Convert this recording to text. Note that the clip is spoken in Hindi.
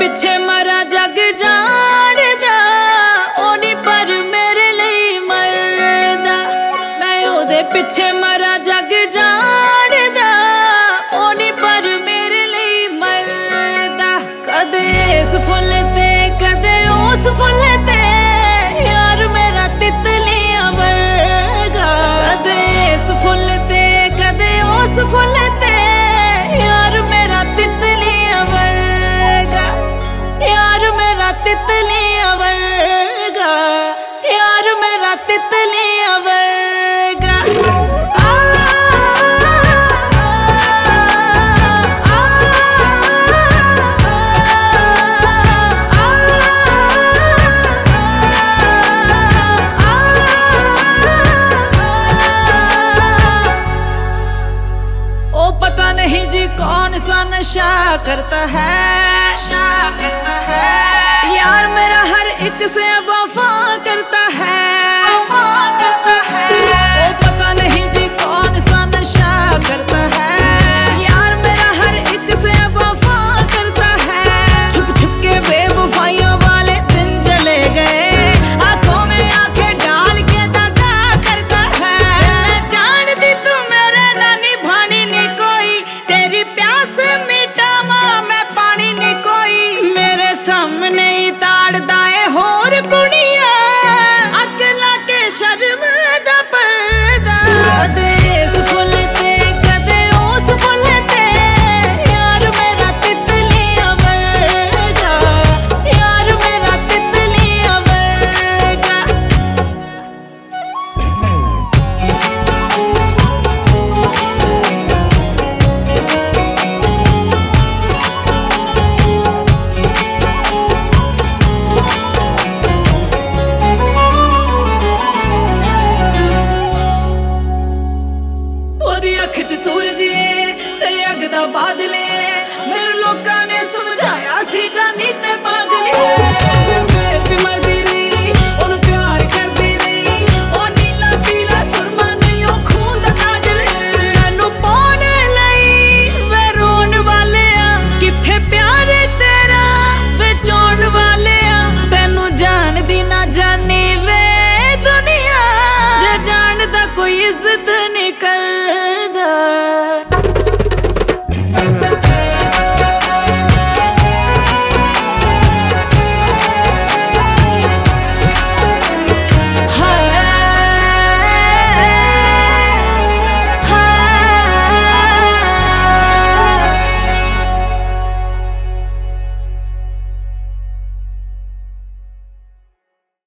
पीछे मरा जग जा। तितली अवरगा यार मेरा तितली अवरगा। पता नहीं जी कौन सा करता है, नशा करता है। que é vai. கொடி ਉਹਦੀ ਅੱਖ 'ਚ ਸੂਰਜ